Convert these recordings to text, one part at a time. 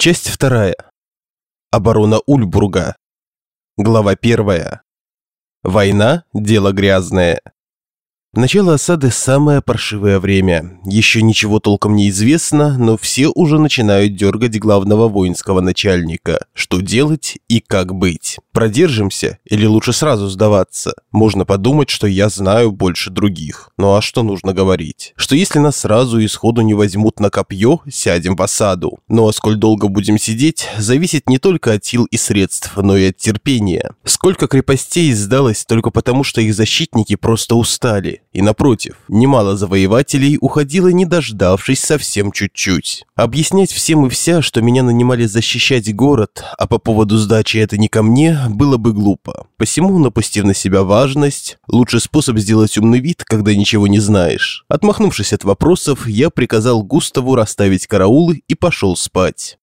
Часть вторая. Оборона Ульбурга. Глава первая. Война – дело грязное. Начало осады – самое паршивое время. Еще ничего толком не известно, но все уже начинают дергать главного воинского начальника. Что делать и как быть? Продержимся или лучше сразу сдаваться? Можно подумать, что я знаю больше других. Ну а что нужно говорить? Что если нас сразу и сходу не возьмут на копье, сядем в осаду. Ну а сколь долго будем сидеть, зависит не только от сил и средств, но и от терпения. Сколько крепостей сдалось только потому, что их защитники просто устали. И напротив, немало завоевателей уходило, не дождавшись совсем чуть-чуть. Объяснять всем и вся, что меня нанимали защищать город, а по поводу сдачи это не ко мне, было бы глупо. Посему, напустив на себя важность, лучший способ сделать умный вид, когда ничего не знаешь. Отмахнувшись от вопросов, я приказал Густаву расставить караулы и пошел спать.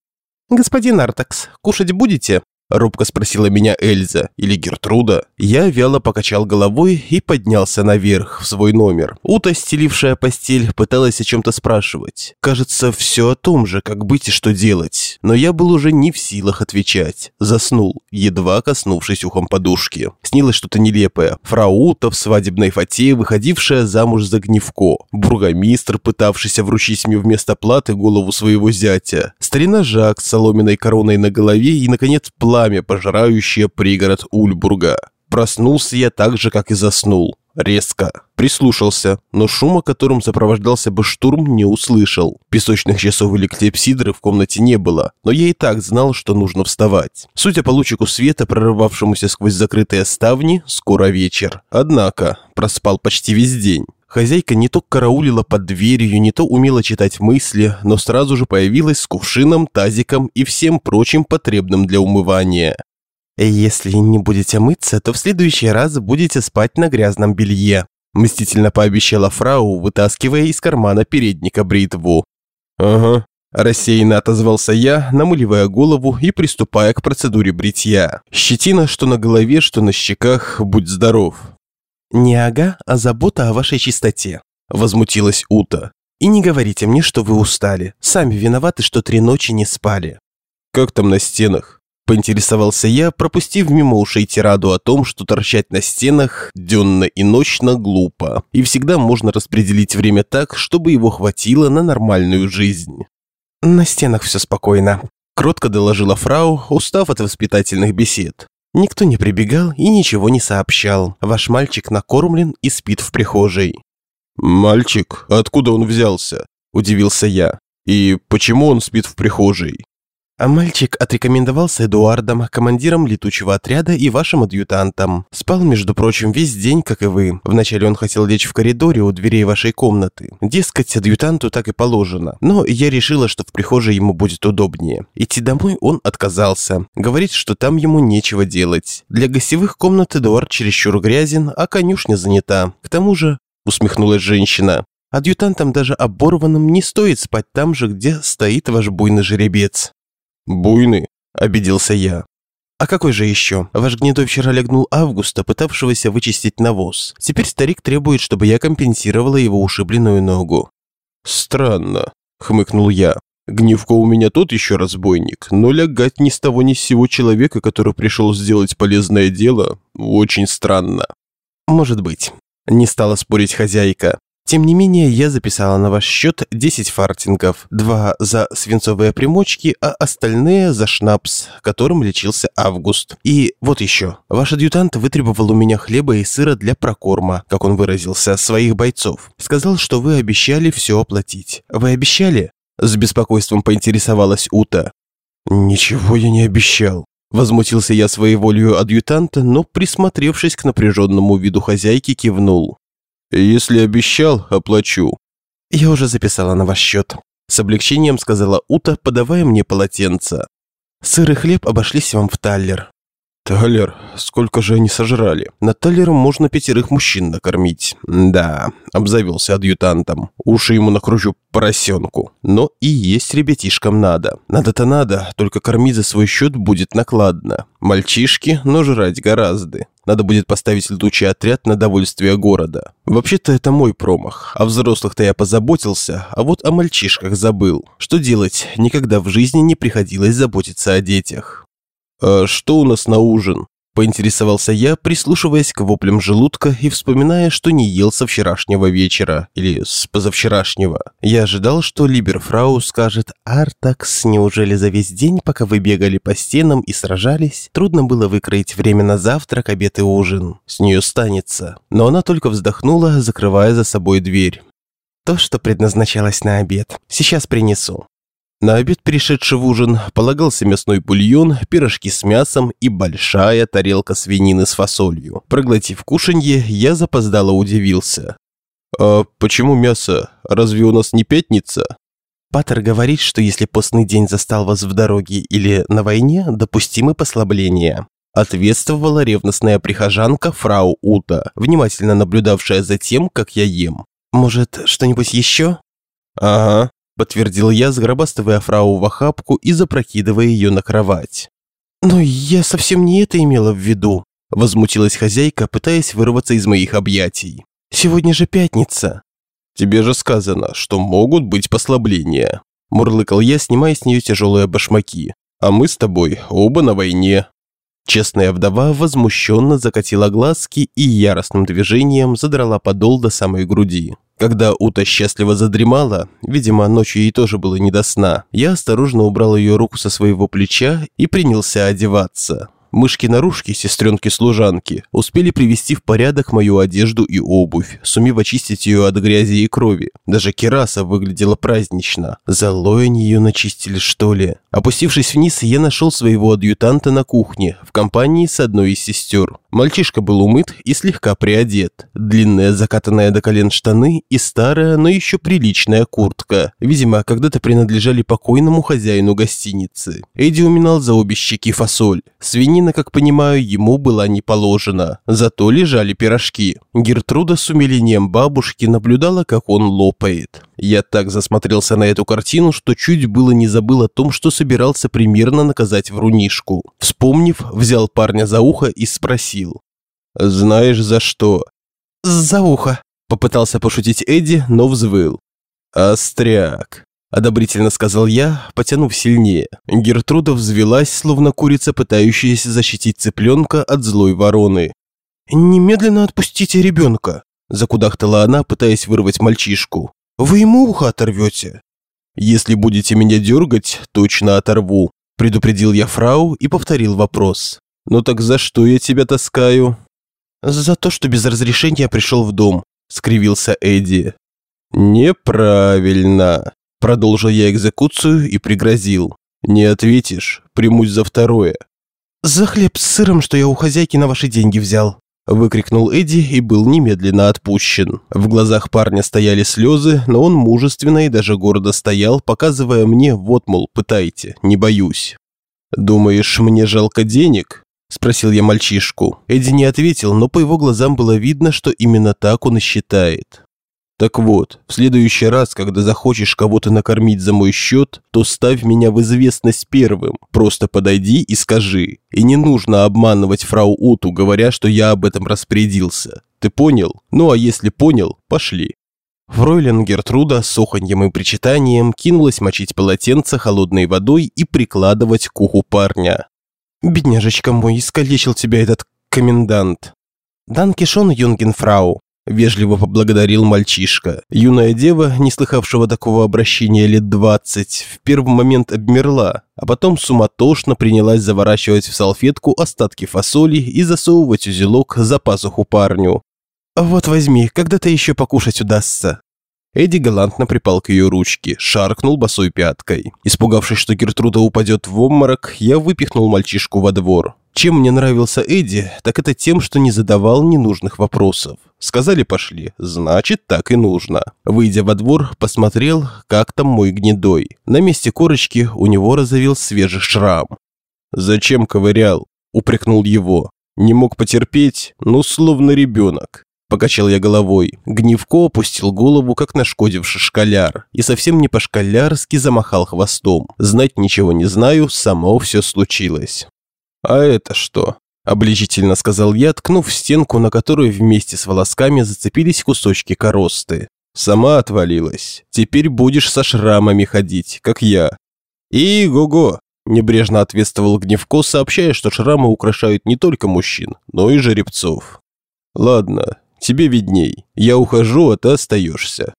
«Господин Артакс, кушать будете?» Робко спросила меня Эльза или Гертруда. Я вяло покачал головой и поднялся наверх, в свой номер. Ута, стелившая постель, пыталась о чем-то спрашивать. Кажется, все о том же, как быть и что делать. Но я был уже не в силах отвечать. Заснул, едва коснувшись ухом подушки. Снилось что-то нелепое. Фрау в свадебной фате, выходившая замуж за Гневко. Бургомистр, пытавшийся вручить мне вместо платы голову своего зятя. Старина Жак с соломенной короной на голове и, наконец, пламя, пожирающее пригород Ульбурга. Проснулся я так же, как и заснул. Резко. Прислушался, но шума, которым сопровождался бы штурм, не услышал. Песочных часов или клепсидры в комнате не было, но я и так знал, что нужно вставать. Судя по лучику света, прорывавшемуся сквозь закрытые ставни, скоро вечер. Однако, проспал почти весь день. Хозяйка не то караулила под дверью, не то умела читать мысли, но сразу же появилась с кувшином, тазиком и всем прочим потребным для умывания. «Если не будете мыться, то в следующий раз будете спать на грязном белье», мстительно пообещала фрау, вытаскивая из кармана передника бритву. «Ага», Рассеянно отозвался я, намыливая голову и приступая к процедуре бритья. Щетина, что на голове, что на щеках, будь здоров. «Не ага, а забота о вашей чистоте», – возмутилась Ута. «И не говорите мне, что вы устали. Сами виноваты, что три ночи не спали». «Как там на стенах?» – поинтересовался я, пропустив мимо ушей тираду о том, что торчать на стенах денно и ночно глупо, и всегда можно распределить время так, чтобы его хватило на нормальную жизнь. «На стенах все спокойно», – кротко доложила фрау, устав от воспитательных бесед. Никто не прибегал и ничего не сообщал. Ваш мальчик накормлен и спит в прихожей». «Мальчик? Откуда он взялся?» – удивился я. «И почему он спит в прихожей?» А мальчик отрекомендовался Эдуардом, командиром летучего отряда и вашим адъютантом. Спал, между прочим, весь день, как и вы. Вначале он хотел лечь в коридоре у дверей вашей комнаты. Дескать, адъютанту так и положено. Но я решила, что в прихожей ему будет удобнее. Идти домой он отказался. Говорит, что там ему нечего делать. Для гостевых комнат Эдуард чересчур грязен, а конюшня занята. К тому же, усмехнулась женщина, адъютантам даже оборванным не стоит спать там же, где стоит ваш буйный жеребец. «Буйный», – обиделся я. «А какой же еще? Ваш гнедой вчера легнул Августа, пытавшегося вычистить навоз. Теперь старик требует, чтобы я компенсировала его ушибленную ногу». «Странно», – хмыкнул я. «Гневко у меня тот еще разбойник, но лягать ни с того ни с сего человека, который пришел сделать полезное дело, очень странно». «Может быть», – не стала спорить хозяйка. Тем не менее, я записала на ваш счет 10 фартингов, два за свинцовые примочки, а остальные за шнапс, которым лечился Август. И вот еще. Ваш адъютант вытребовал у меня хлеба и сыра для прокорма, как он выразился, своих бойцов. Сказал, что вы обещали все оплатить. Вы обещали? С беспокойством поинтересовалась Ута. «Ничего я не обещал», Возмутился я своей волею адъютанта, но, присмотревшись к напряженному виду хозяйки, кивнул. Если обещал, оплачу. Я уже записала на ваш счет. С облегчением сказала Ута, подавая мне полотенце. Сыр и хлеб обошлись вам в таллер. Талер, сколько же они сожрали? На Талером можно пятерых мужчин накормить. Да, обзавелся адъютантом. Уши ему накручу поросенку. Но и есть ребятишкам надо. Надо-то надо, только кормить за свой счет будет накладно. Мальчишки, но жрать гораздо. Надо будет поставить летучий отряд на довольствие города. Вообще-то это мой промах. О взрослых-то я позаботился, а вот о мальчишках забыл. Что делать? Никогда в жизни не приходилось заботиться о детях. «А что у нас на ужин?» Поинтересовался я, прислушиваясь к воплям желудка и вспоминая, что не ел со вчерашнего вечера, или с позавчерашнего. Я ожидал, что Либерфрау скажет «Артакс, неужели за весь день, пока вы бегали по стенам и сражались, трудно было выкроить время на завтрак, обед и ужин? С нее станется». Но она только вздохнула, закрывая за собой дверь. «То, что предназначалось на обед. Сейчас принесу». На обед, перешедший в ужин, полагался мясной бульон, пирожки с мясом и большая тарелка свинины с фасолью. Проглотив кушанье, я запоздало удивился. «А почему мясо? Разве у нас не пятница?» Патер говорит, что если постный день застал вас в дороге или на войне, допустимы послабления. Ответствовала ревностная прихожанка фрау Ута, внимательно наблюдавшая за тем, как я ем. «Может, что-нибудь еще?» «Ага», подтвердил я, сгробастывая фрау в охапку и запрокидывая ее на кровать. «Но я совсем не это имела в виду», – возмутилась хозяйка, пытаясь вырваться из моих объятий. «Сегодня же пятница». «Тебе же сказано, что могут быть послабления», – мурлыкал я, снимая с нее тяжелые башмаки. «А мы с тобой оба на войне». Честная вдова возмущенно закатила глазки и яростным движением задрала подол до самой груди. Когда Ута счастливо задремала, видимо, ночью ей тоже было не до сна, я осторожно убрал ее руку со своего плеча и принялся одеваться. Мышки-нарушки, сестренки-служанки, успели привести в порядок мою одежду и обувь, сумев очистить ее от грязи и крови. Даже кераса выглядела празднично. Золой они ее начистили, что ли? Опустившись вниз, я нашел своего адъютанта на кухне, в компании с одной из сестер. Мальчишка был умыт и слегка приодет. Длинная закатанная до колен штаны и старая, но еще приличная куртка. Видимо, когда-то принадлежали покойному хозяину гостиницы. Эдди уминал за обе щеки фасоль. Свинина, как понимаю, ему была не положена. Зато лежали пирожки. Гертруда с умилением бабушки наблюдала, как он лопает. Я так засмотрелся на эту картину, что чуть было не забыл о том, что собирался примерно наказать врунишку. Вспомнив, взял парня за ухо и спросил. «Знаешь, за что?» «За ухо», – попытался пошутить Эдди, но взвыл. «Остряк», – одобрительно сказал я, потянув сильнее. Гертруда взвелась, словно курица, пытающаяся защитить цыпленка от злой вороны. «Немедленно отпустите ребенка», – закудахтала она, пытаясь вырвать мальчишку. Вы ему ухо оторвете?» «Если будете меня дергать, точно оторву», – предупредил я фрау и повторил вопрос. «Ну так за что я тебя таскаю?» «За то, что без разрешения пришел в дом», – скривился Эдди. «Неправильно», – продолжил я экзекуцию и пригрозил. «Не ответишь, примусь за второе». «За хлеб с сыром, что я у хозяйки на ваши деньги взял», Выкрикнул Эдди и был немедленно отпущен. В глазах парня стояли слезы, но он мужественно и даже гордо стоял, показывая мне, вот, мол, пытайте, не боюсь. «Думаешь, мне жалко денег?» – спросил я мальчишку. Эдди не ответил, но по его глазам было видно, что именно так он и считает. Так вот, в следующий раз, когда захочешь кого-то накормить за мой счет, то ставь меня в известность первым. Просто подойди и скажи. И не нужно обманывать фрау Уту, говоря, что я об этом распорядился. Ты понял? Ну а если понял, пошли. Фройлен Гертруда с оханьем и причитанием кинулась мочить полотенце холодной водой и прикладывать к уху парня. «Бедняжечка мой, искалечил тебя этот комендант». «Данкишон, юнгенфрау», Вежливо поблагодарил мальчишка. Юная дева, не слыхавшего такого обращения лет двадцать, в первый момент обмерла, а потом суматошно принялась заворачивать в салфетку остатки фасоли и засовывать узелок за пазуху парню. «Вот возьми, когда-то еще покушать удастся». Эдди галантно припал к ее ручке, шаркнул босой пяткой. Испугавшись, что Гертруда упадет в обморок, я выпихнул мальчишку во двор. Чем мне нравился Эдди, так это тем, что не задавал ненужных вопросов. Сказали пошли, значит так и нужно. Выйдя во двор, посмотрел, как там мой гнедой. На месте корочки у него разовел свежий шрам. «Зачем ковырял?» – упрекнул его. «Не мог потерпеть? Ну, словно ребенок». Покачал я головой. Гневко опустил голову, как нашкодивший школяр, и совсем не по-школярски замахал хвостом. Знать ничего не знаю, само все случилось. «А это что?» – обличительно сказал я, ткнув стенку, на которую вместе с волосками зацепились кусочки коросты. «Сама отвалилась. Теперь будешь со шрамами ходить, как я». «И го-го!» – небрежно ответствовал Гневко, сообщая, что шрамы украшают не только мужчин, но и жеребцов. «Ладно, тебе видней. Я ухожу, а ты остаешься».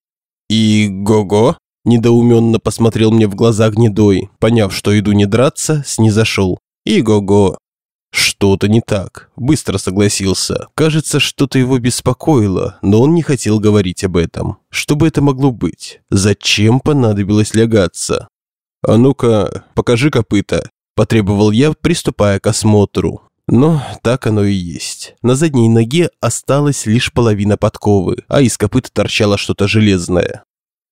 «И го-го?» – недоуменно посмотрел мне в глаза Гнедой, поняв, что иду не драться, снизошел. «И го-го». Что-то не так. Быстро согласился. Кажется, что-то его беспокоило, но он не хотел говорить об этом. Что бы это могло быть? Зачем понадобилось лягаться? «А ну-ка, покажи копыта», – потребовал я, приступая к осмотру. Но так оно и есть. На задней ноге осталась лишь половина подковы, а из копыта торчало что-то железное.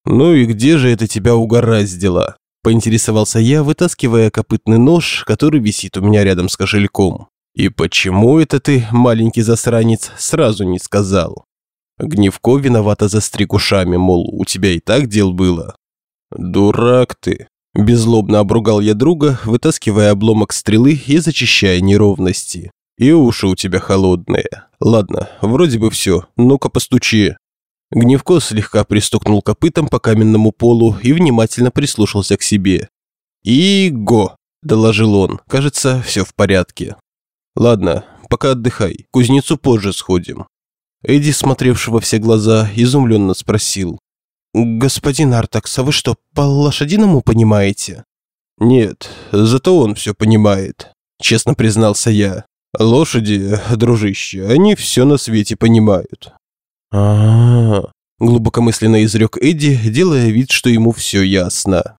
«Ну и где же это тебя угораздило?» Поинтересовался я, вытаскивая копытный нож, который висит у меня рядом с кошельком. «И почему это ты, маленький засранец, сразу не сказал?» Гневко виновато застриг ушами, мол, у тебя и так дел было. «Дурак ты!» Беззлобно обругал я друга, вытаскивая обломок стрелы и зачищая неровности. «И уши у тебя холодные. Ладно, вроде бы все. Ну-ка постучи». Гневко слегка пристукнул копытом по каменному полу и внимательно прислушался к себе. «И-го!» – доложил он. «Кажется, все в порядке». «Ладно, пока отдыхай. Кузнецу позже сходим». Эдди, смотревший во все глаза, изумленно спросил. «Господин Артакс, а вы что, по-лошадиному понимаете?» «Нет, зато он все понимает», – честно признался я. «Лошади, дружище, они все на свете понимают а, глубокомысленно изрек Эдди, делая вид, что ему все ясно.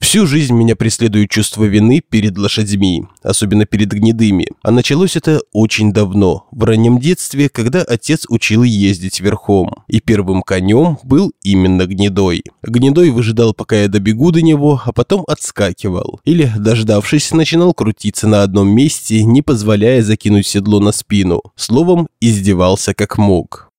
Всю жизнь меня преследует чувство вины перед лошадьми, особенно перед гнедыми. А началось это очень давно, в раннем детстве, когда отец учил ездить верхом. И первым конем был именно гнедой. Гнедой выжидал, пока я добегу до него, а потом отскакивал. Или, дождавшись, начинал крутиться на одном месте, не позволяя закинуть седло на спину. Словом, издевался как мог.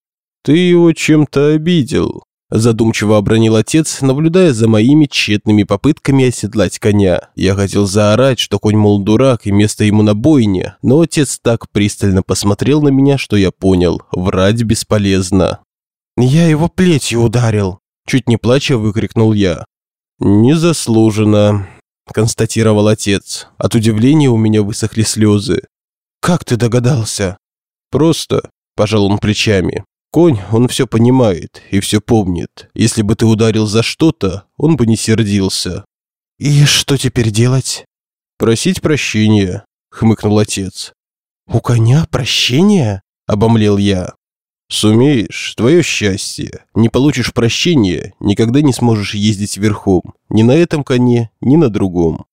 «Ты его чем-то обидел», – задумчиво обронил отец, наблюдая за моими тщетными попытками оседлать коня. Я хотел заорать, что конь, мол, дурак и место ему на бойне, но отец так пристально посмотрел на меня, что я понял, врать бесполезно. «Я его плетью ударил», – чуть не плача выкрикнул я. «Незаслуженно», – констатировал отец. От удивления у меня высохли слезы. «Как ты догадался?» «Просто», – пожал он плечами. Конь, он все понимает и все помнит. Если бы ты ударил за что-то, он бы не сердился. И что теперь делать? Просить прощения, хмыкнул отец. У коня прощения? Обомлел я. Сумеешь, твое счастье. Не получишь прощения, никогда не сможешь ездить верхом. Ни на этом коне, ни на другом.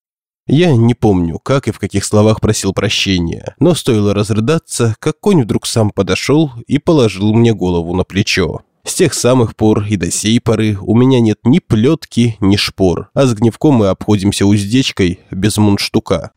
Я не помню, как и в каких словах просил прощения, но стоило разрыдаться, как конь вдруг сам подошел и положил мне голову на плечо. С тех самых пор и до сей поры у меня нет ни плетки, ни шпор, а с гневком мы обходимся уздечкой без мундштука.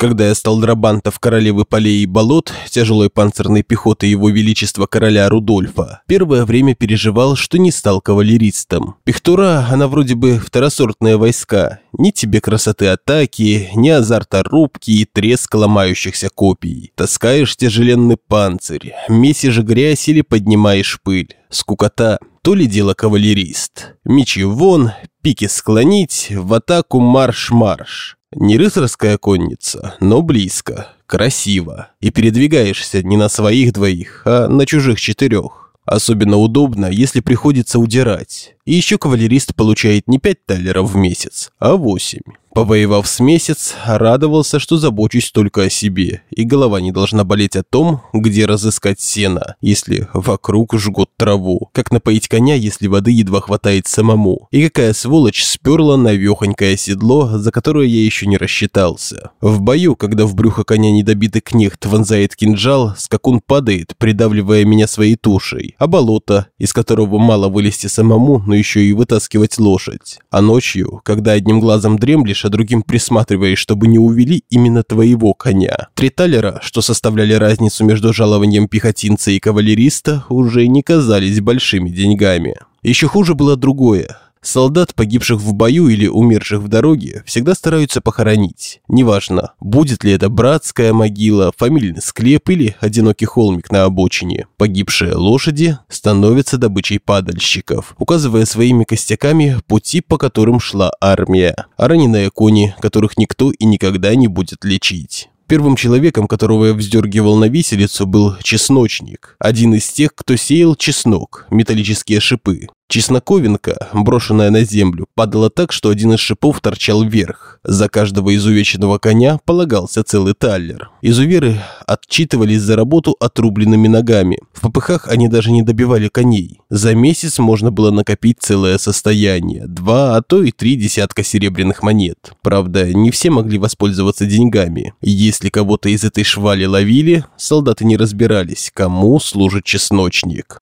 Когда я стал драбантов королевы полей и болот, тяжелой панцирной пехоты его величества короля Рудольфа, первое время переживал, что не стал кавалеристом. Пехтура, она вроде бы второсортные войска. Ни тебе красоты атаки, ни азарта рубки и треска ломающихся копий. Таскаешь тяжеленный панцирь, месишь грязь или поднимаешь пыль. Скукота. То ли дело кавалерист. Мечи вон, пики склонить, в атаку марш-марш. Не рыцарская конница, но близко, красиво. И передвигаешься не на своих двоих, а на чужих четырех. Особенно удобно, если приходится удирать. И еще кавалерист получает не 5 талеров в месяц, а 8. Повоевав с месяц, радовался, что забочусь только о себе, и голова не должна болеть о том, где разыскать сено, если вокруг жгут траву, как напоить коня, если воды едва хватает самому, и какая сволочь сперла навехонькое седло, за которое я еще не рассчитался. В бою, когда в брюхо коня недобитый кнехт вонзает кинжал, скакун падает, придавливая меня своей тушей, а болото, из которого мало вылезти самому, но еще и вытаскивать лошадь. А ночью, когда одним глазом дремлешь, а другим присматриваешь, чтобы не увели именно твоего коня. Три талера, что составляли разницу между жалованием пехотинца и кавалериста, уже не казались большими деньгами. Еще хуже было другое. Солдат, погибших в бою или умерших в дороге, всегда стараются похоронить. Неважно, будет ли это братская могила, фамильный склеп или одинокий холмик на обочине. Погибшие лошади становятся добычей падальщиков, указывая своими костяками пути, по которым шла армия. А раненые кони, которых никто и никогда не будет лечить. Первым человеком, которого я вздергивал на виселицу, был чесночник. Один из тех, кто сеял чеснок, металлические шипы. Чесноковинка, брошенная на землю, падала так, что один из шипов торчал вверх. За каждого изувеченного коня полагался целый таллер. Изуверы отчитывались за работу отрубленными ногами. В попыхах они даже не добивали коней. За месяц можно было накопить целое состояние. Два, а то и три десятка серебряных монет. Правда, не все могли воспользоваться деньгами. Если кого-то из этой швали ловили, солдаты не разбирались, кому служит чесночник.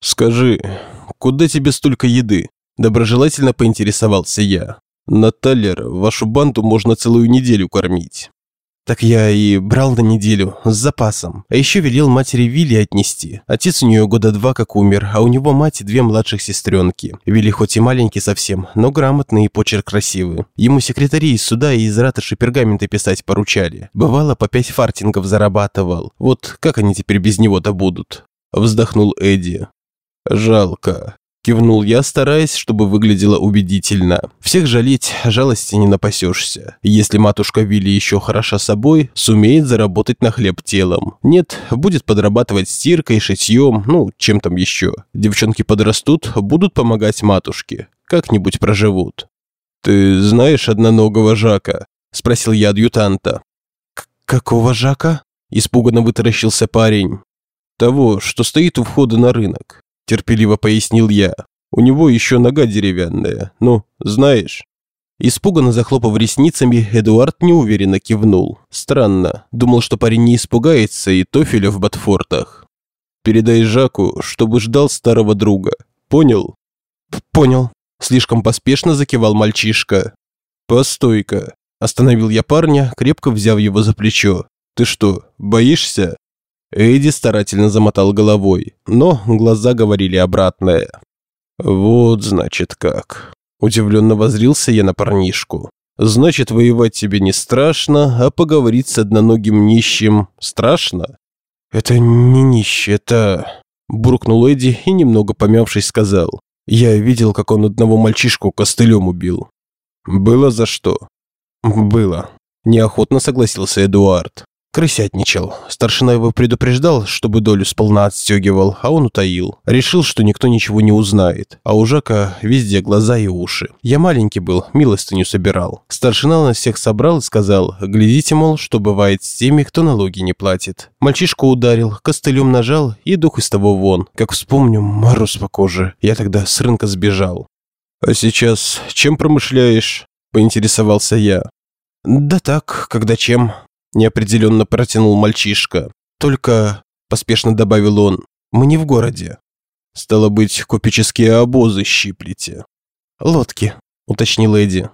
«Скажи, куда тебе столько еды?» Доброжелательно поинтересовался я. «На талер вашу банду можно целую неделю кормить». Так я и брал на неделю, с запасом. А еще велел матери Вилли отнести. Отец у нее года два как умер, а у него мать и две младших сестренки. Вилли хоть и маленький совсем, но грамотный и почерк красивый. Ему секретари из суда и из ратыши пергаменты писать поручали. Бывало, по пять фартингов зарабатывал. Вот как они теперь без него-то будут? Вздохнул Эдди. «Жалко», – кивнул я, стараясь, чтобы выглядело убедительно. «Всех жалеть, жалости не напасешься. Если матушка Вилли еще хороша собой, сумеет заработать на хлеб телом. Нет, будет подрабатывать стиркой, шитьем, ну, чем там еще. Девчонки подрастут, будут помогать матушке. Как-нибудь проживут». «Ты знаешь одноногого Жака?» – спросил я адъютанта. «Какого Жака?» – испуганно вытаращился парень. «Того, что стоит у входа на рынок терпеливо пояснил я. У него еще нога деревянная. Ну, знаешь. Испуганно захлопав ресницами, Эдуард неуверенно кивнул. Странно. Думал, что парень не испугается и тофеля в ботфортах. Передай Жаку, чтобы ждал старого друга. Понял? Понял. Слишком поспешно закивал мальчишка. Постой-ка. Остановил я парня, крепко взяв его за плечо. Ты что, боишься? Эдди старательно замотал головой, но глаза говорили обратное. «Вот, значит, как». Удивленно возрился я на парнишку. «Значит, воевать тебе не страшно, а поговорить с одноногим нищим страшно?» «Это не нищий, это...» Буркнул Эдди и, немного помявшись, сказал. «Я видел, как он одного мальчишку костылем убил». «Было за что?» «Было», – неохотно согласился Эдуард. Крысятничал. Старшина его предупреждал, чтобы долю сполна отстегивал, а он утаил. Решил, что никто ничего не узнает. А у Жака везде глаза и уши. Я маленький был, милостыню собирал. Старшина нас всех собрал и сказал, глядите, мол, что бывает с теми, кто налоги не платит. Мальчишку ударил, костылем нажал, и дух из того вон. Как вспомню, мороз по коже. Я тогда с рынка сбежал. «А сейчас чем промышляешь?» – поинтересовался я. «Да так, когда чем», неопределенно протянул мальчишка. Только, поспешно добавил он, мы не в городе. Стало быть, купеческие обозы щиплете. Лодки, уточнил Эдди.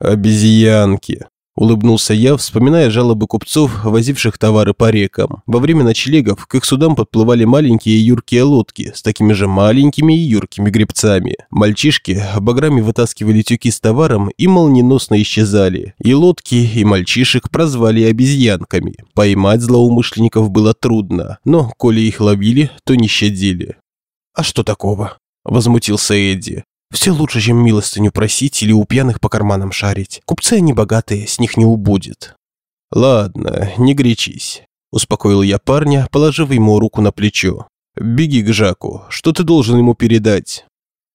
Обезьянки, Улыбнулся я, вспоминая жалобы купцов, возивших товары по рекам. Во время ночлегов к их судам подплывали маленькие юркие лодки с такими же маленькими и юркими гребцами. Мальчишки баграми вытаскивали тюки с товаром и молниеносно исчезали. И лодки, и мальчишек прозвали обезьянками. Поймать злоумышленников было трудно, но коли их ловили, то не щадили. «А что такого?» – возмутился Эдди. Все лучше, чем милостыню просить или у пьяных по карманам шарить. Купцы они богатые, с них не убудет. Ладно, не гречись. Успокоил я парня, положив ему руку на плечо. «Беги к Жаку. Что ты должен ему передать?»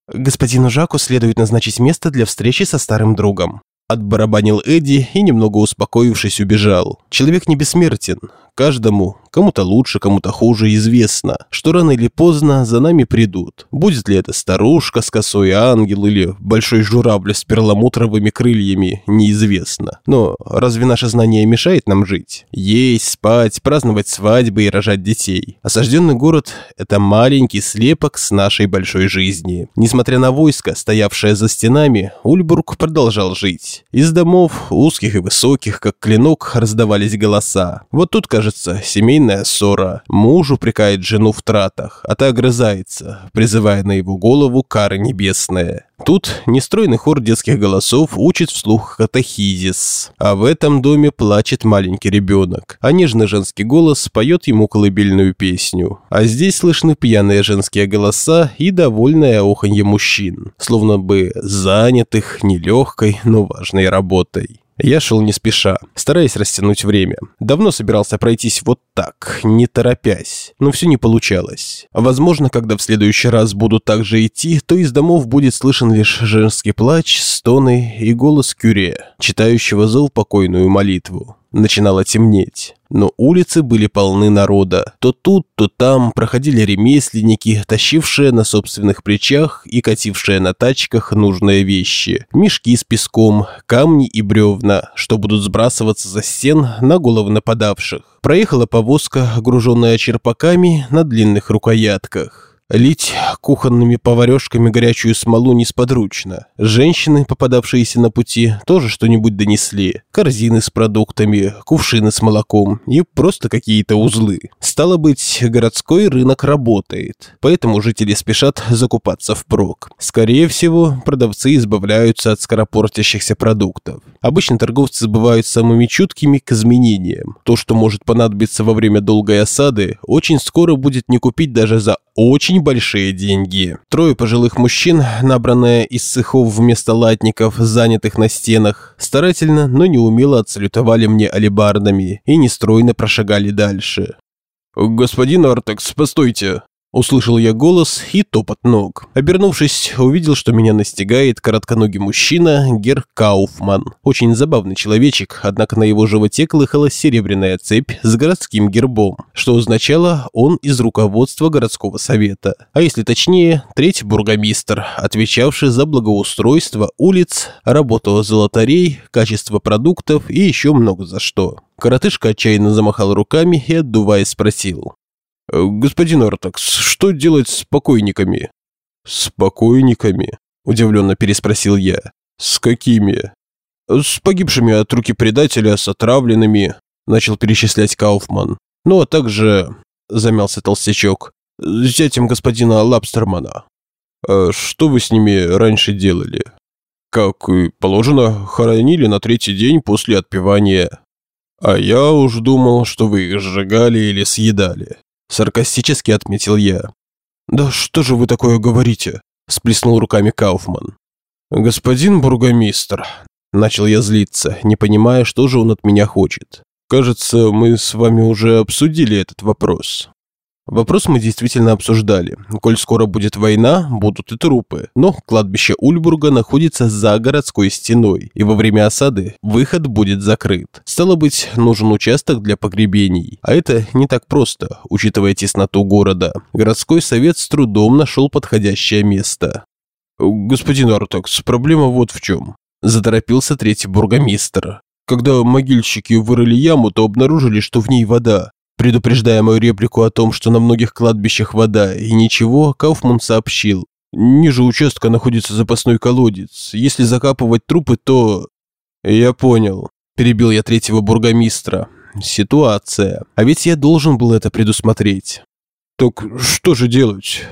«Господину Жаку следует назначить место для встречи со старым другом». Отбарабанил Эдди и, немного успокоившись, убежал. Человек не бессмертен. Каждому, Кому-то лучше, кому-то хуже, известно, что рано или поздно за нами придут. Будет ли это старушка с косой ангел или большой журавль с перламутровыми крыльями, неизвестно. Но разве наше знание мешает нам жить? Есть, спать, праздновать свадьбы и рожать детей. Осажденный город – это маленький слепок с нашей большой жизни. Несмотря на войско, стоявшее за стенами, Ульбург продолжал жить. Из домов, узких и высоких, как клинок, раздавались голоса. Вот тут, кажется, семейная ссора. Муж упрекает жену в тратах, а та огрызается, призывая на его голову кары небесные. Тут нестройный хор детских голосов учит вслух катахизис. А в этом доме плачет маленький ребенок, а нежный женский голос поет ему колыбельную песню. А здесь слышны пьяные женские голоса и довольное оханье мужчин, словно бы занятых нелегкой, но важной работой. Я шел не спеша, стараясь растянуть время. Давно собирался пройтись вот так, не торопясь, но все не получалось. Возможно, когда в следующий раз буду так же идти, то из домов будет слышен лишь женский плач, стоны и голос кюре, читающего зов покойную молитву. Начинало темнеть, но улицы были полны народа. То тут, то там проходили ремесленники, тащившие на собственных плечах и катившие на тачках нужные вещи. Мешки с песком, камни и бревна, что будут сбрасываться за стен на головы нападавших. Проехала повозка, груженная черпаками на длинных рукоятках. Лить кухонными поварешками горячую смолу несподручно. Женщины, попадавшиеся на пути, тоже что-нибудь донесли. Корзины с продуктами, кувшины с молоком и просто какие-то узлы. Стало быть, городской рынок работает, поэтому жители спешат закупаться впрок. Скорее всего, продавцы избавляются от скоропортящихся продуктов. Обычно торговцы бывают самыми чуткими к изменениям. То, что может понадобиться во время долгой осады, очень скоро будет не купить даже за очень большие деньги. Трое пожилых мужчин, набранные из цехов вместо латников, занятых на стенах, старательно, но неумело отсалютовали мне алебардами и нестройно прошагали дальше. «Господин Артекс, постойте!» Услышал я голос и топот ног. Обернувшись, увидел, что меня настигает коротконогий мужчина Гер Кауфман. Очень забавный человечек, однако на его животе колыхалась серебряная цепь с городским гербом, что означало, он из руководства городского совета. А если точнее, третий бургомистр, отвечавший за благоустройство улиц, работу золотарей, качество продуктов и еще много за что. Коротышка отчаянно замахал руками и, отдуваясь, спросил. Э, «Господин Артакс, что делать с покойниками?» «С покойниками?» – удивленно переспросил я. «С какими?» «С погибшими от руки предателя, с отравленными», – начал перечислять Кауфман. «Ну, а также...» – замялся толстячок. «С зятем господина Лапстермана». «А что вы с ними раньше делали?» «Как и положено, хоронили на третий день после отпевания». «А я уж думал, что вы их сжигали или съедали». Саркастически отметил я. «Да что же вы такое говорите?» – сплеснул руками Кауфман. «Господин бургомистр», – начал я злиться, не понимая, что же он от меня хочет. «Кажется, мы с вами уже обсудили этот вопрос. Вопрос мы действительно обсуждали. Коль скоро будет война, будут и трупы. Но кладбище Ульбурга находится за городской стеной, и во время осады выход будет закрыт. Стало быть, нужен участок для погребений. А это не так просто, учитывая тесноту города. Городской совет с трудом нашел подходящее место. «Господин Артакс, проблема вот в чем», – заторопился третий бургомистр. Когда могильщики вырыли яму, то обнаружили, что в ней вода. Предупреждая мою реплику о том, что на многих кладбищах вода и ничего, Кауфман сообщил. Ниже участка находится запасной колодец. Если закапывать трупы, то... Я понял. Перебил я третьего бургомистра. Ситуация. А ведь я должен был это предусмотреть. Так что же делать?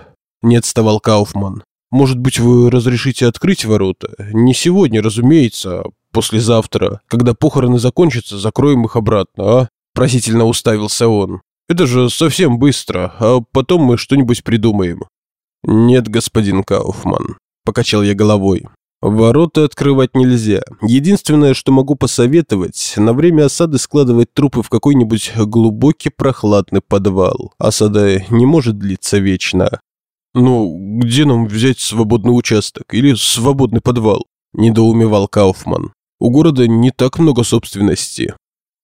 Не отставал Кауфман. Может быть, вы разрешите открыть ворота? Не сегодня, разумеется, а послезавтра. Когда похороны закончатся, закроем их обратно, а? Просительно уставился он. «Это же совсем быстро, а потом мы что-нибудь придумаем». «Нет, господин Кауфман», – покачал я головой. «Ворота открывать нельзя. Единственное, что могу посоветовать, на время осады складывать трупы в какой-нибудь глубокий прохладный подвал. Осада не может длиться вечно». «Ну, где нам взять свободный участок или свободный подвал?» – недоумевал Кауфман. «У города не так много собственности.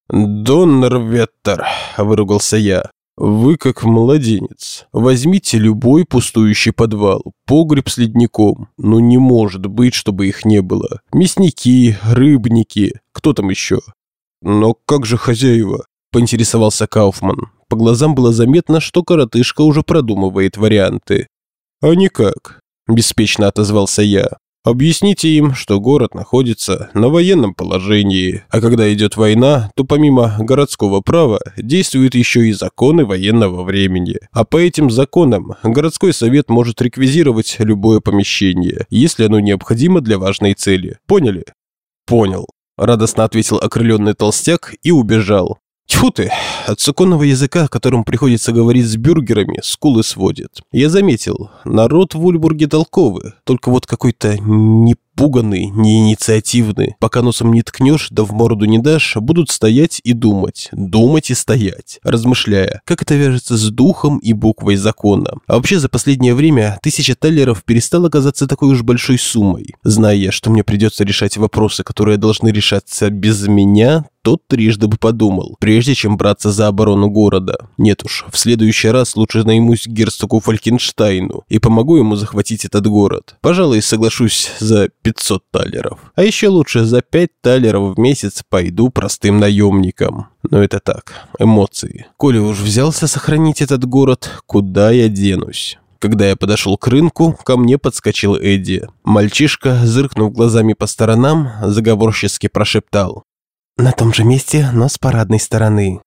«Доннерветтер», – выругался я. «Вы как младенец. Возьмите любой пустующий подвал, погреб с ледником. Ну не может быть, чтобы их не было. Мясники, рыбники, кто там еще?» «Но как же хозяева?» – поинтересовался Кауфман. По глазам было заметно, что коротышка уже продумывает варианты. «А никак», – беспечно отозвался я. Объясните им, что город находится на военном положении, а когда идет война, то помимо городского права действуют еще и законы военного времени. А по этим законам городской совет может реквизировать любое помещение, если оно необходимо для важной цели. Поняли? Понял. Радостно ответил окрыленный толстяк и убежал. Тьфу ты, от суконного языка, которым приходится говорить с бюргерами, скулы сводит. Я заметил, народ в Ульбурге толковый, только вот какой-то не испуганные, неинициативные. Пока носом не ткнешь, да в морду не дашь, будут стоять и думать, думать и стоять, размышляя, как это вяжется с духом и буквой закона. А вообще за последнее время тысяча таллеров перестала казаться такой уж большой суммой. Зная, что мне придется решать вопросы, которые должны решаться без меня, тот трижды бы подумал, прежде чем браться за оборону города. Нет уж, в следующий раз лучше наймусь герцогу Фалькенштайну и помогу ему захватить этот город. Пожалуй, соглашусь за 500 талеров. А еще лучше за 5 талеров в месяц пойду простым наемником. Но это так, эмоции. Коля уж взялся сохранить этот город, куда я денусь? Когда я подошел к рынку, ко мне подскочил Эдди. Мальчишка, зыркнув глазами по сторонам, заговорчески прошептал. «На том же месте, но с парадной стороны.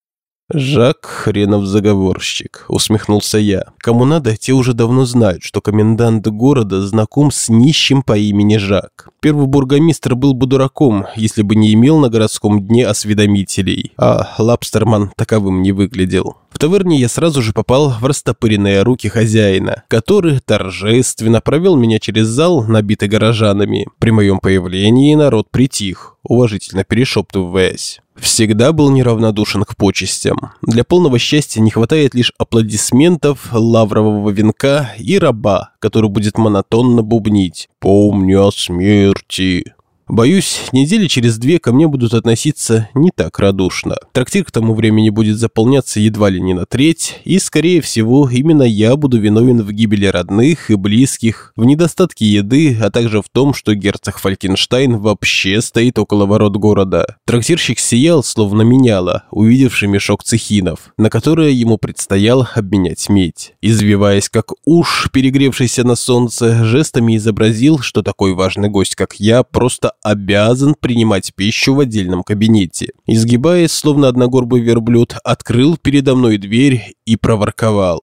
«Жак хренов заговорщик», — усмехнулся я. «Кому надо, те уже давно знают, что комендант города знаком с нищим по имени Жак. Первый бургомистр был бы дураком, если бы не имел на городском дне осведомителей, а Лапстерман таковым не выглядел». В таверне я сразу же попал в растопыренные руки хозяина, который торжественно провел меня через зал, набитый горожанами. При моем появлении народ притих, уважительно перешептываясь. Всегда был неравнодушен к почестям. Для полного счастья не хватает лишь аплодисментов, лаврового венка и раба, который будет монотонно бубнить «Помни о смерти». Боюсь, недели через две ко мне будут относиться не так радушно. Трактир к тому времени будет заполняться едва ли не на треть, и, скорее всего, именно я буду виновен в гибели родных и близких, в недостатке еды, а также в том, что герцог Фалькенштайн вообще стоит около ворот города. Трактирщик сиял, словно меняло, увидевший мешок цехинов, на которые ему предстояло обменять медь. Извиваясь как уж, перегревшийся на солнце, жестами изобразил, что такой важный гость, как я, просто обязан принимать пищу в отдельном кабинете. Изгибаясь, словно одногорбый верблюд, открыл передо мной дверь и проворковал.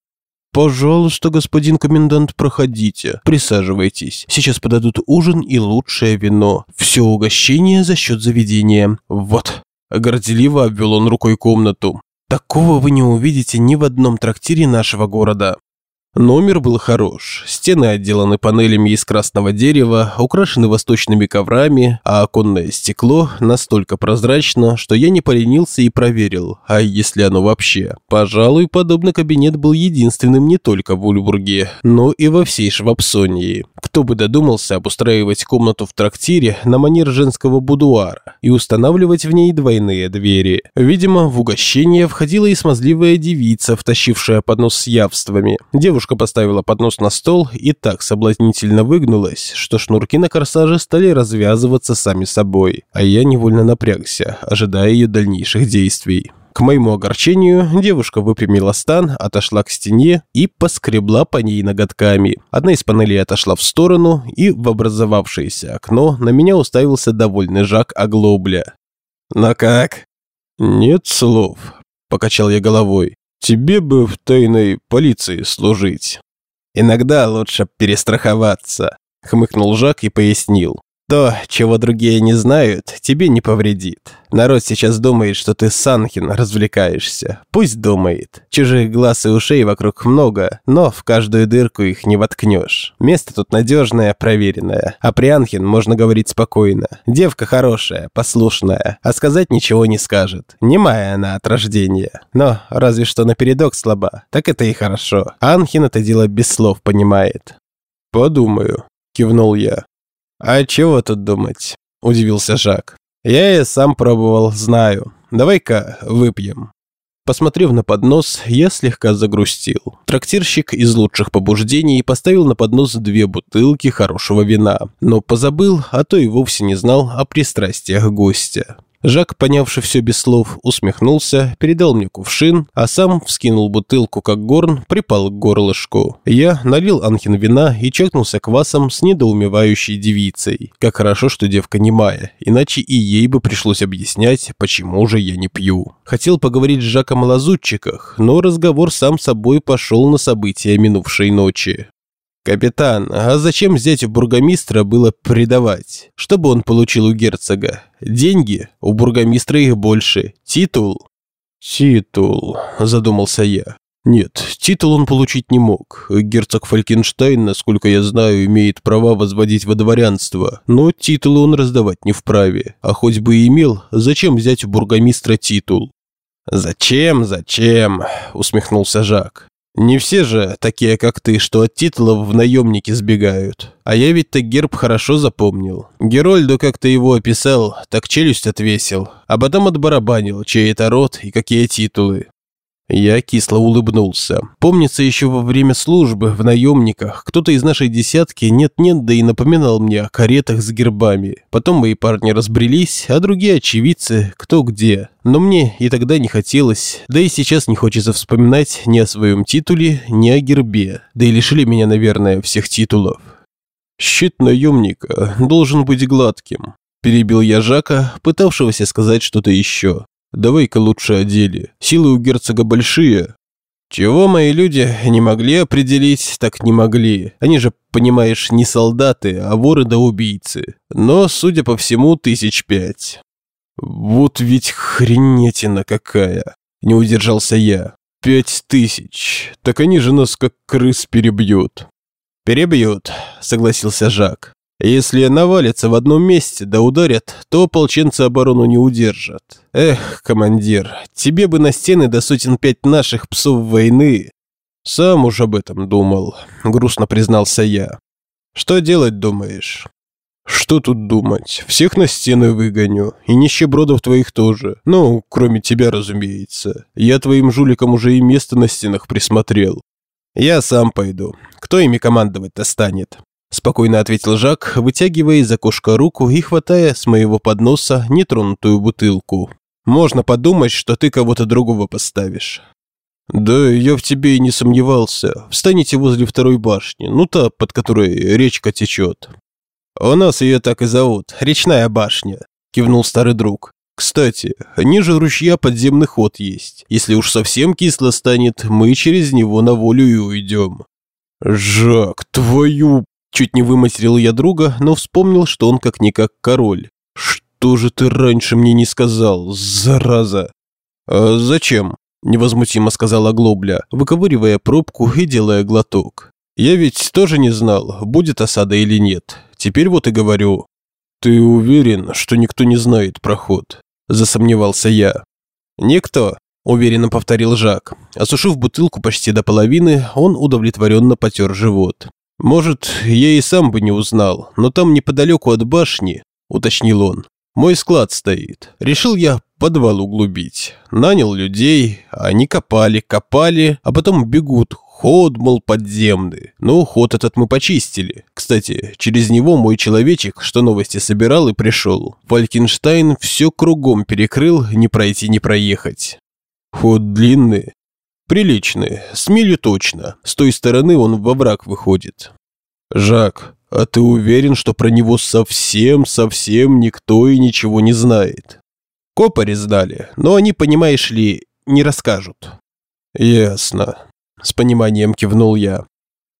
«Пожалуйста, господин комендант, проходите. Присаживайтесь. Сейчас подадут ужин и лучшее вино. Все угощение за счет заведения. Вот». Горделиво обвел он рукой комнату. «Такого вы не увидите ни в одном трактире нашего города. Номер был хорош. Стены отделаны панелями из красного дерева, украшены восточными коврами, а оконное стекло настолько прозрачно, что я не поленился и проверил, а если оно вообще. Пожалуй, подобный кабинет был единственным не только в Ульбурге, но и во всей Швабсонии. Кто бы додумался обустраивать комнату в трактире на манер женского будуара и устанавливать в ней двойные двери. Видимо, в угощение входила и смазливая девица, втащившая поднос с явствами. Девушка Девушка поставила поднос на стол и так соблазнительно выгнулась, что шнурки на корсаже стали развязываться сами собой, а я невольно напрягся, ожидая ее дальнейших действий. К моему огорчению, девушка выпрямила стан, отошла к стене и поскребла по ней ноготками. Одна из панелей отошла в сторону, и в образовавшееся окно на меня уставился довольный Жак Оглобля. «Но как?» «Нет слов», – покачал я головой. Тебе бы в тайной полиции служить. Иногда лучше перестраховаться, хмыкнул Жак и пояснил. То, чего другие не знают, тебе не повредит. Народ сейчас думает, что ты с Анхин развлекаешься. Пусть думает. Чужих глаз и ушей вокруг много, но в каждую дырку их не воткнешь. Место тут надежное, проверенное. А при Анхин можно говорить спокойно. Девка хорошая, послушная, а сказать ничего не скажет. Немая она от рождения. Но разве что напередок слаба. Так это и хорошо. Анхин это дело без слов понимает. «Подумаю», – кивнул я. «А чего тут думать?» – удивился Жак. «Я и сам пробовал, знаю. давай-ка выпьем». Посмотрев на поднос, я слегка загрустил. Трактирщик из лучших побуждений поставил на поднос две бутылки хорошего вина, но позабыл, а то и вовсе не знал о пристрастиях гостя. Жак, понявший все без слов, усмехнулся, передал мне кувшин, а сам вскинул бутылку, как горн, припал к горлышку. Я налил Анхин вина и чекнулся квасом с недоумевающей девицей. Как хорошо, что девка немая, иначе и ей бы пришлось объяснять, почему же я не пью. Хотел поговорить с Жаком о лазутчиках, но разговор сам собой пошел на события минувшей ночи. «Капитан, а зачем зятю бургомистра было предавать? Чтобы он получил у герцога? Деньги? У бургомистра их больше. Титул?» «Титул», – задумался я. «Нет, титул он получить не мог. Герцог Фалькенштейн, насколько я знаю, имеет права возводить во дворянство, но титулы он раздавать не вправе. А хоть бы и имел, зачем взять у бургомистра титул?» «Зачем, зачем?» – усмехнулся Жак. Не все же такие, как ты, что от титулов в наемники сбегают. А я ведь-то герб хорошо запомнил. Герольду, как ты его описал, так челюсть отвесил, а потом отбарабанил, чей это род и какие титулы. Я кисло улыбнулся. Помнится, еще во время службы в наемниках кто-то из нашей десятки нет-нет, да и напоминал мне о каретах с гербами. Потом мои парни разбрелись, а другие очевидцы кто где. Но мне и тогда не хотелось, да и сейчас не хочется вспоминать ни о своем титуле, ни о гербе. Да и лишили меня, наверное, всех титулов. Щит наемника должен быть гладким. Перебил я Жака, пытавшегося сказать что-то еще. Давай-ка лучше о деле. Силы у герцога большие. Чего мои люди не могли определить, так не могли. Они же, понимаешь, не солдаты, а воры да убийцы. Но, судя по всему, тысяч пять. Вот ведь хренетина какая. Не удержался я. Пять тысяч. Так они же нас как крыс перебьют. Перебьют, согласился Жак. Если навалятся в одном месте да ударят, то ополченцы оборону не удержат. Эх, командир, тебе бы на стены до сотен пять наших псов войны. Сам уж об этом думал, грустно признался я. Что делать думаешь? Что тут думать? Всех на стены выгоню. И нищебродов твоих тоже. Ну, кроме тебя, разумеется. Я твоим жуликам уже и место на стенах присмотрел. Я сам пойду. Кто ими командовать-то станет? Спокойно ответил Жак, вытягивая из окошка руку и хватая с моего подноса нетронутую бутылку. «Можно подумать, что ты кого-то другого поставишь». «Да я в тебе и не сомневался. Встанете возле второй башни, ну та, под которой речка течет». «У нас ее так и зовут, речная башня», – кивнул старый друг. «Кстати, ниже ручья подземный ход есть. Если уж совсем кисло станет, мы через него на волю и уйдем». «Жак, твою Чуть не выматерил я друга, но вспомнил, что он как-никак король. «Что же ты раньше мне не сказал, зараза?» «А зачем?» – невозмутимо сказала Глобля, выковыривая пробку и делая глоток. «Я ведь тоже не знал, будет осада или нет. Теперь вот и говорю». «Ты уверен, что никто не знает проход?» – засомневался я. «Никто», – уверенно повторил Жак. Осушив бутылку почти до половины, он удовлетворенно потер живот. «Может, я и сам бы не узнал, но там неподалеку от башни», – уточнил он. «Мой склад стоит. Решил я подвал углубить. Нанял людей, они копали, копали, а потом бегут. Ход, мол, подземный. Ну, ход этот мы почистили. Кстати, через него мой человечек, что новости собирал и пришел. Фалькенштайн все кругом перекрыл, не пройти, не проехать. Ход длинный, Приличный, с милю точно. С той стороны он во враг выходит. Жак, а ты уверен, что про него совсем-совсем никто и ничего не знает? Копари сдали, но они, понимаешь ли, не расскажут. Ясно. С пониманием кивнул я.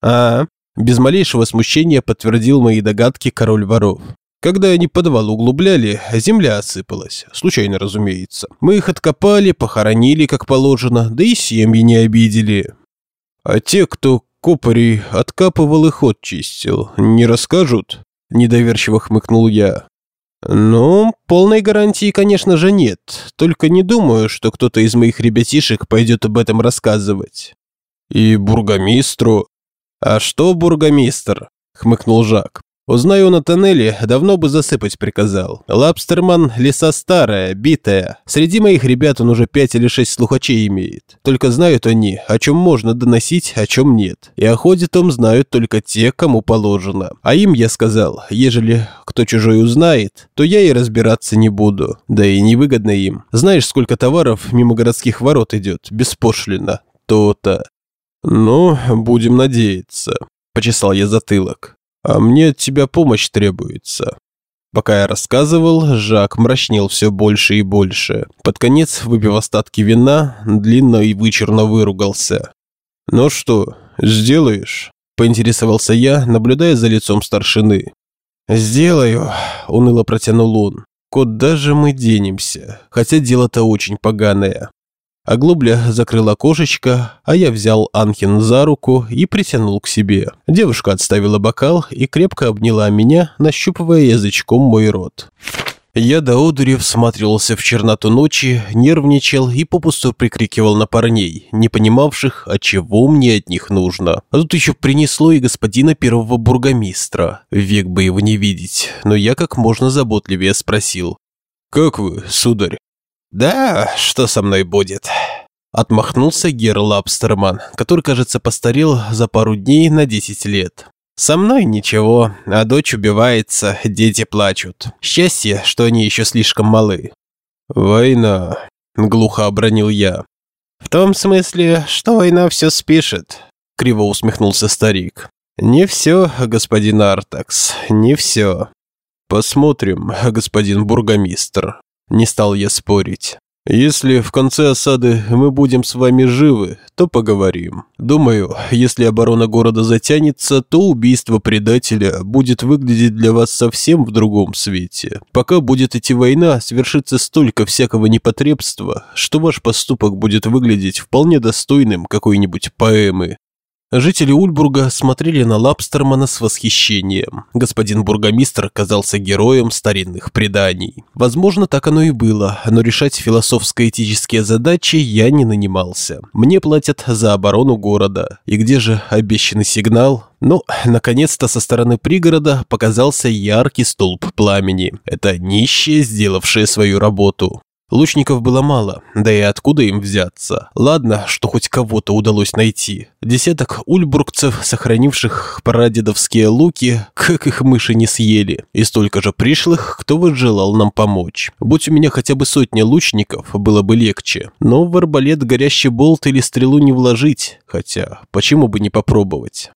А, без малейшего смущения подтвердил мои догадки король воров. Когда они подвал углубляли, земля осыпалась. Случайно, разумеется. Мы их откопали, похоронили, как положено, да и семьи не обидели. А те, кто копарей откапывал и ход чистил, не расскажут? Недоверчиво хмыкнул я. «Ну, полной гарантии, конечно же, нет. Только не думаю, что кто-то из моих ребятишек пойдет об этом рассказывать». «И бургомистру?» «А что бургомистр?» – хмыкнул Жак. Узнаю о тоннеле, давно бы засыпать приказал. Лапстерман – леса старая, битая. Среди моих ребят он уже пять или шесть слухачей имеет. Только знают они, о чем можно доносить, о чем нет. И о ходе том знают только те, кому положено. А им я сказал, ежели кто чужой узнает, то я и разбираться не буду. Да и невыгодно им. Знаешь, сколько товаров мимо городских ворот идет, беспошлино. То-то. Ну, будем надеяться. Почесал я затылок. А мне от тебя помощь требуется». Пока я рассказывал, Жак мрачнел все больше и больше. Под конец, выпив остатки вина, длинно и вычурно выругался. «Ну что, сделаешь?» – поинтересовался я, наблюдая за лицом старшины. «Сделаю», – уныло протянул он. «Куда же мы денемся? Хотя дело-то очень поганое. Оглобля закрыла кошечка, а я взял Анхин за руку и притянул к себе. Девушка отставила бокал и крепко обняла меня, нащупывая язычком мой рот. Я до одури всматривался в черноту ночи, нервничал и попусту прикрикивал на парней, не понимавших, от чего мне от них нужно. А тут еще принесло и господина первого бургомистра. Век бы его не видеть, но я как можно заботливее спросил. «Как вы, сударь?» «Да, что со мной будет?» Отмахнулся Гер Лапстерман, который, кажется, постарел за пару дней на 10 лет. «Со мной ничего, а дочь убивается, дети плачут. Счастье, что они еще слишком малы». «Война», – глухо обронил я. «В том смысле, что война все спишет», – криво усмехнулся старик. «Не все, господин Артакс, не все». «Посмотрим, господин бургомистр», не стал я спорить. Если в конце осады мы будем с вами живы, то поговорим. Думаю, если оборона города затянется, то убийство предателя будет выглядеть для вас совсем в другом свете. Пока будет идти война, свершится столько всякого непотребства, что ваш поступок будет выглядеть вполне достойным какой-нибудь поэмы. Жители Ульбурга смотрели на Лапстермана с восхищением. Господин бургомистр казался героем старинных преданий. Возможно, так оно и было, но решать философско-этические задачи я не нанимался. Мне платят за оборону города. И где же обещанный сигнал? Ну, наконец-то со стороны пригорода показался яркий столб пламени. Это нищие, сделавшие свою работу. Лучников было мало, да и откуда им взяться? Ладно, что хоть кого-то удалось найти. Десяток ульбургцев, сохранивших прадедовские луки, как их мыши не съели. И столько же пришлых, кто возжелал нам помочь. Будь у меня хотя бы сотня лучников, было бы легче. Но в арбалет горящий болт или стрелу не вложить. Хотя, почему бы не попробовать?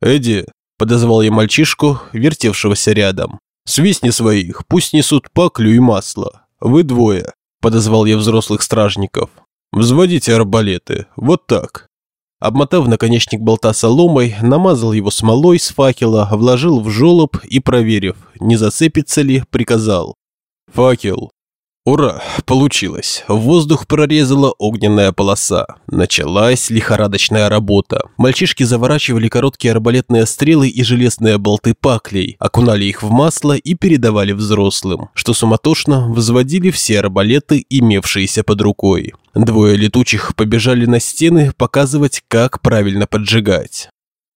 «Эдди», – подозвал я мальчишку, вертевшегося рядом. «Свистни своих, пусть несут паклю и масло. Вы двое, подозвал я взрослых стражников. «Взводите арбалеты, вот так». Обмотав наконечник болта соломой, намазал его смолой с факела, вложил в жёлоб и, проверив, не зацепится ли, приказал. «Факел, Ура, получилось. Воздух прорезала огненная полоса. Началась лихорадочная работа. Мальчишки заворачивали короткие арбалетные стрелы и железные болты паклей, окунали их в масло и передавали взрослым, что суматошно взводили все арбалеты, имевшиеся под рукой. Двое летучих побежали на стены показывать, как правильно поджигать.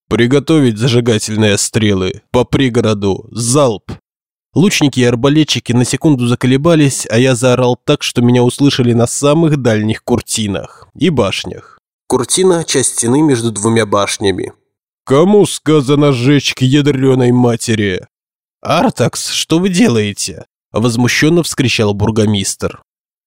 «Приготовить зажигательные стрелы! По пригороду! Залп!» Лучники и арбалетчики на секунду заколебались, а я заорал так, что меня услышали на самых дальних куртинах и башнях. Куртина – часть стены между двумя башнями. «Кому сказано сжечь к ядреной матери?» «Артакс, что вы делаете?» – возмущенно вскричал бургомистр.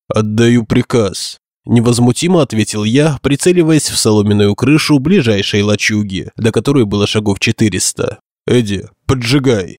«Отдаю приказ», – невозмутимо ответил я, прицеливаясь в соломенную крышу ближайшей лачуги, до которой было шагов 400. «Эдди, поджигай!»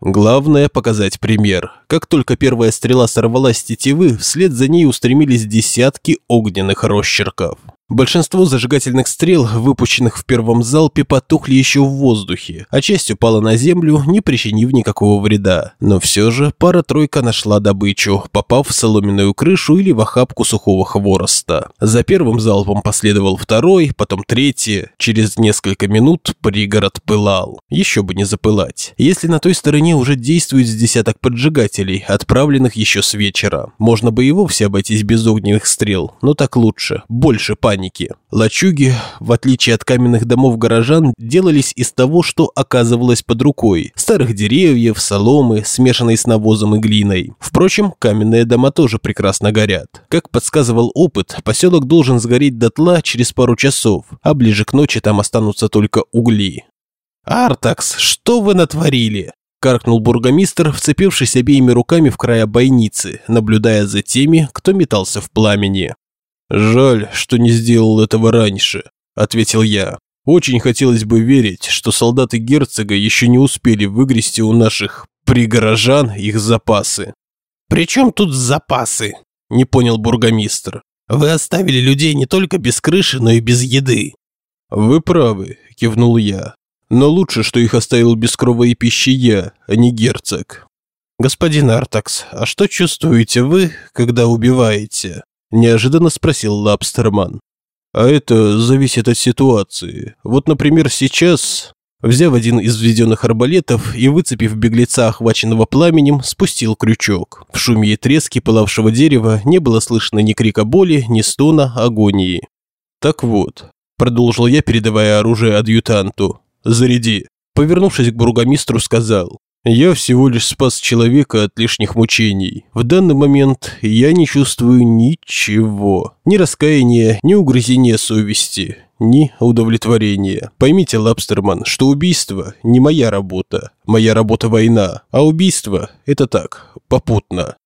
Главное – показать пример. Как только первая стрела сорвалась с тетивы, вслед за ней устремились десятки огненных росчерков. Большинство зажигательных стрел, выпущенных в первом залпе, потухли еще в воздухе, а часть упала на землю, не причинив никакого вреда. Но все же пара-тройка нашла добычу, попав в соломенную крышу или в охапку сухого хвороста. За первым залпом последовал второй, потом третий. Через несколько минут пригород пылал. Еще бы не запылать. Если на той стороне уже действует с десяток поджигателей, отправленных еще с вечера. Можно бы и вовсе обойтись без огненных стрел, но так лучше, больше паники паники. Лачуги, в отличие от каменных домов горожан, делались из того, что оказывалось под рукой. Старых деревьев, соломы, смешанной с навозом и глиной. Впрочем, каменные дома тоже прекрасно горят. Как подсказывал опыт, поселок должен сгореть дотла через пару часов, а ближе к ночи там останутся только угли. «Артакс, что вы натворили?» Каркнул бургомистр, вцепившись обеими руками в края бойницы, наблюдая за теми, кто метался в пламени. «Жаль, что не сделал этого раньше», – ответил я. «Очень хотелось бы верить, что солдаты герцога еще не успели выгрести у наших пригорожан их запасы». «При чем тут запасы?» – не понял бургомистр. «Вы оставили людей не только без крыши, но и без еды». «Вы правы», – кивнул я. Но лучше, что их оставил без крова и пищи я, а не герцог. «Господин Артакс, а что чувствуете вы, когда убиваете?» Неожиданно спросил Лапстерман. «А это зависит от ситуации. Вот, например, сейчас...» Взяв один из введенных арбалетов и выцепив беглеца, охваченного пламенем, спустил крючок. В шуме и треске пылавшего дерева не было слышно ни крика боли, ни стона агонии. «Так вот», – продолжил я, передавая оружие адъютанту, заряди». Повернувшись к бургомистру, сказал, «Я всего лишь спас человека от лишних мучений. В данный момент я не чувствую ничего. Ни раскаяния, ни угрызения совести, ни удовлетворения. Поймите, Лапстерман, что убийство не моя работа. Моя работа война, а убийство – это так, попутно».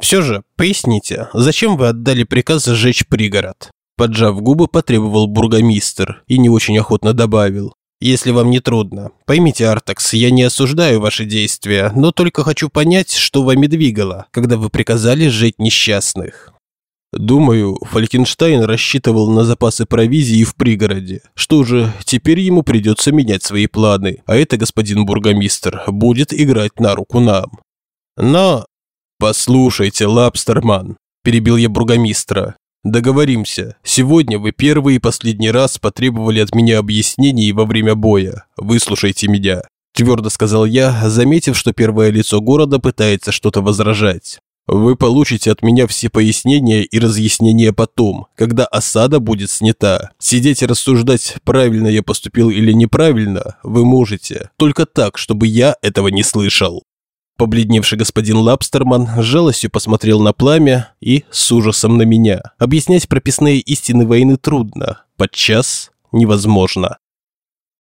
«Все же, поясните, зачем вы отдали приказ сжечь пригород?» Поджав губы, потребовал бургомистр и не очень охотно добавил. Если вам не трудно. Поймите, Артакс, я не осуждаю ваши действия, но только хочу понять, что вами двигало, когда вы приказали сжечь несчастных. Думаю, Фалькенштайн рассчитывал на запасы провизии в пригороде. Что же, теперь ему придется менять свои планы, а это, господин бургомистр, будет играть на руку нам. Но... Послушайте, Лапстерман, перебил я бургомистра. Договоримся. Сегодня вы первый и последний раз потребовали от меня объяснений во время боя. Выслушайте меня. Твердо сказал я, заметив, что первое лицо города пытается что-то возражать. Вы получите от меня все пояснения и разъяснения потом, когда осада будет снята. Сидеть и рассуждать, правильно я поступил или неправильно, вы можете. Только так, чтобы я этого не слышал. Побледневший господин Лапстерман с жалостью посмотрел на пламя и с ужасом на меня. Объяснять прописные истины войны трудно, подчас невозможно.